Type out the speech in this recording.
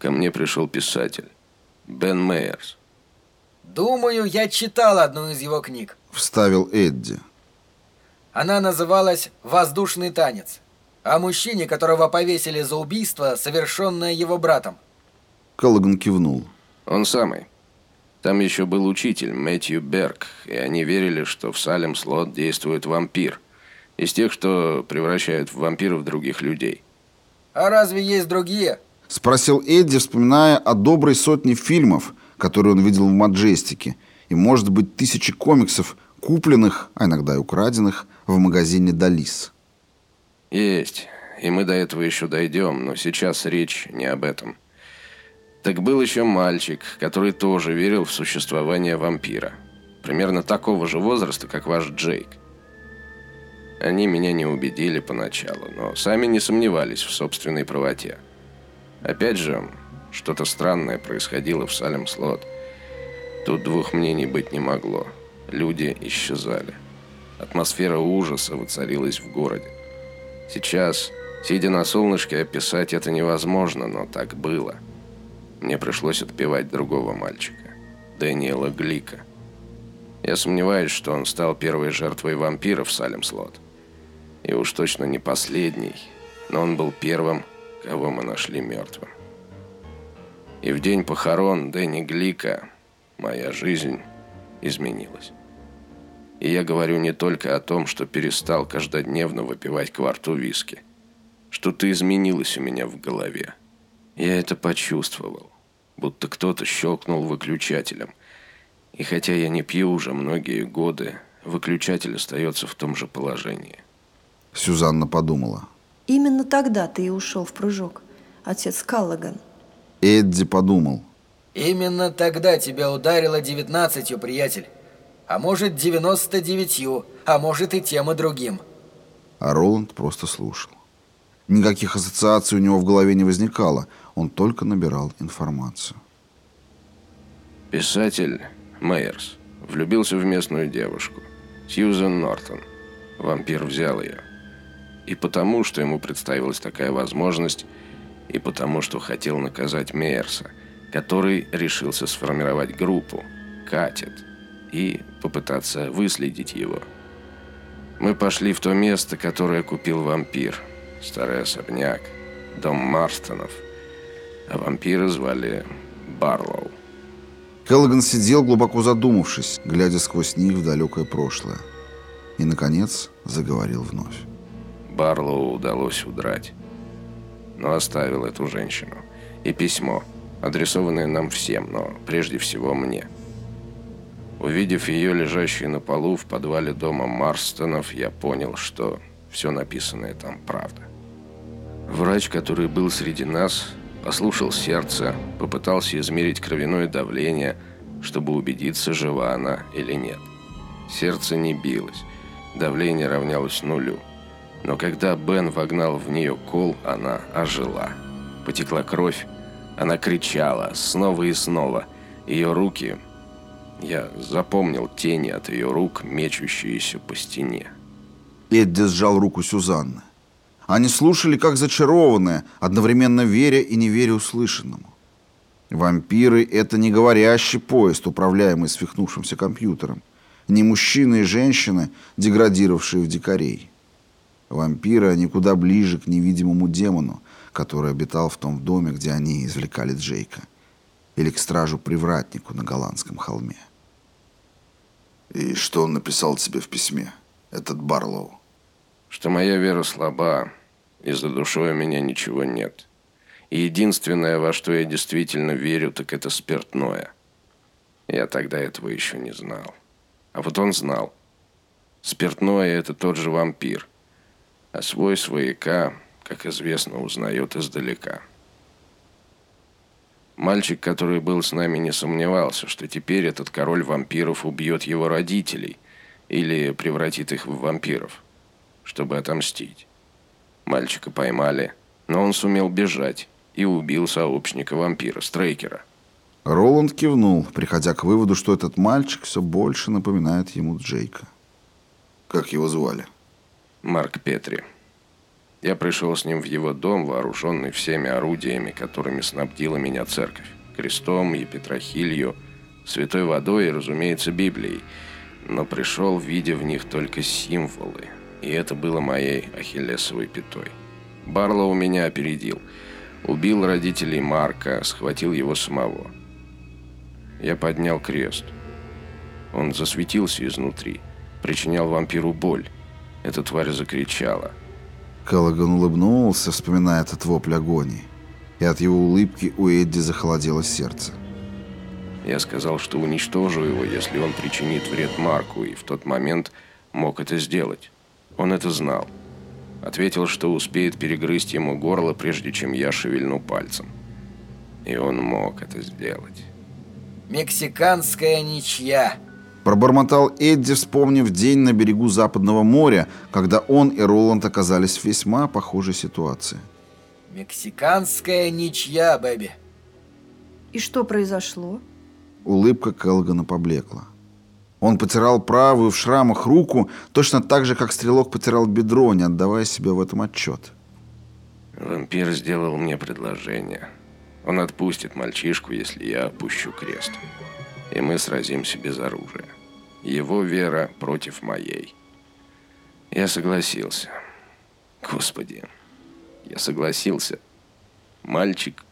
ко мне пришел писатель. Бен Мейерс. Думаю, я читал одну из его книг. Вставил Эдди. Она называлась «Воздушный танец». О мужчине, которого повесили за убийство, совершенное его братом. Келлоган кивнул. Он самый. Там еще был учитель, Мэтью Берг, и они верили, что в Салем Слот действует вампир. Из тех, что превращают в вампиров других людей. А разве есть другие? Спросил Эдди, вспоминая о доброй сотне фильмов, которые он видел в Маджестике, и, может быть, тысячи комиксов, купленных, а иногда и украденных, в магазине «Далис». Есть. И мы до этого еще дойдем, но сейчас речь не об этом. Так был еще мальчик, который тоже верил в существование вампира. Примерно такого же возраста, как ваш Джейк. Они меня не убедили поначалу, но сами не сомневались в собственной правоте. Опять же, что-то странное происходило в Салем Слот. Тут двух мнений быть не могло. Люди исчезали. Атмосфера ужаса воцарилась в городе. Сейчас, сидя на солнышке, описать это невозможно, но так было. Мне пришлось отпевать другого мальчика, Дэниела Глика. Я сомневаюсь, что он стал первой жертвой вампиров в Салем Слот. И уж точно не последний, но он был первым, кого мы нашли мертвым. И в день похорон Дэнни Глика моя жизнь изменилась. И я говорю не только о том, что перестал каждодневно выпивать кварту виски. Что-то изменилось у меня в голове. Я это почувствовал, будто кто-то щелкнул выключателем. И хотя я не пью уже многие годы, выключатель остается в том же положении. Сюзанна подумала. Именно тогда ты и ушел в прыжок, отец Каллаган. Эдди подумал. Именно тогда тебя ударило девятнадцатью, приятель. А может, девяносто девятью, а может и тем и другим. А Роланд просто слушал. Никаких ассоциаций у него в голове не возникало, он только набирал информацию. Писатель Мейерс влюбился в местную девушку, Сьюзен Нортон. Вампир взял ее. И потому, что ему представилась такая возможность, и потому, что хотел наказать Мейерса, который решился сформировать группу «Катет» и попытаться выследить его. Мы пошли в то место, которое купил вампир. Старый особняк, дом Марстонов. А вампира звали Барлоу. Келлоган сидел, глубоко задумавшись, глядя сквозь них в далекое прошлое. И, наконец, заговорил вновь. Барлоу удалось удрать. Но оставил эту женщину. И письмо, адресованное нам всем, но прежде всего мне. Увидев ее лежащей на полу в подвале дома Марстонов, я понял, что все написанное там правда. Врач, который был среди нас, послушал сердце, попытался измерить кровяное давление, чтобы убедиться, жива она или нет. Сердце не билось, давление равнялось нулю. Но когда Бен вогнал в нее кол, она ожила. Потекла кровь, она кричала снова и снова. Ее руки... Я запомнил тени от ее рук, мечущиеся по стене. Эдди сжал руку Сюзанны. Они слушали, как зачарованные, одновременно веря и не веря услышанному. Вампиры — это не говорящий поезд, управляемый свихнувшимся компьютером. Не мужчины и женщины, деградировавшие в дикарей. Вампиры, они куда ближе к невидимому демону, который обитал в том доме, где они извлекали Джейка. Или к стражу-привратнику на голландском холме. И что он написал тебе в письме, этот Барлоу? Что моя вера слаба, и за душой у меня ничего нет. И единственное, во что я действительно верю, так это спиртное. Я тогда этого еще не знал. А вот он знал. Спиртное – это тот же вампир. А свой свояка, как известно, узнает издалека. Мальчик, который был с нами, не сомневался, что теперь этот король вампиров убьет его родителей или превратит их в вампиров, чтобы отомстить. Мальчика поймали, но он сумел бежать и убил сообщника вампира, Стрейкера. Роланд кивнул, приходя к выводу, что этот мальчик все больше напоминает ему Джейка. Как его звали? Марк Петри. Я пришел с ним в его дом, вооруженный всеми орудиями, которыми снабдила меня церковь. Крестом и Петрохилью, святой водой и, разумеется, Библией. Но пришел, видя в них только символы. И это было моей ахиллесовой пятой. Барлоу меня опередил. Убил родителей Марка, схватил его самого. Я поднял крест. Он засветился изнутри, причинял вампиру боль. Эта тварь закричала. Келлоган улыбнулся, вспоминая этот вопль агонии. И от его улыбки у Эдди захолодело сердце. Я сказал, что уничтожу его, если он причинит вред Марку, и в тот момент мог это сделать. Он это знал. Ответил, что успеет перегрызть ему горло, прежде чем я шевельну пальцем. И он мог это сделать. Мексиканская ничья. Пробормотал Эдди, вспомнив день на берегу Западного моря, когда он и Роланд оказались в весьма похожей ситуации. Мексиканская ничья, Бэби. И что произошло? Улыбка Келгана поблекла. Он потирал правую в шрамах руку, точно так же, как стрелок потирал бедро, не отдавая себе в этом отчет. Вампир сделал мне предложение. Он отпустит мальчишку, если я опущу крест. И мы сразимся без оружия. Его вера против моей. Я согласился. Господи, я согласился. Мальчик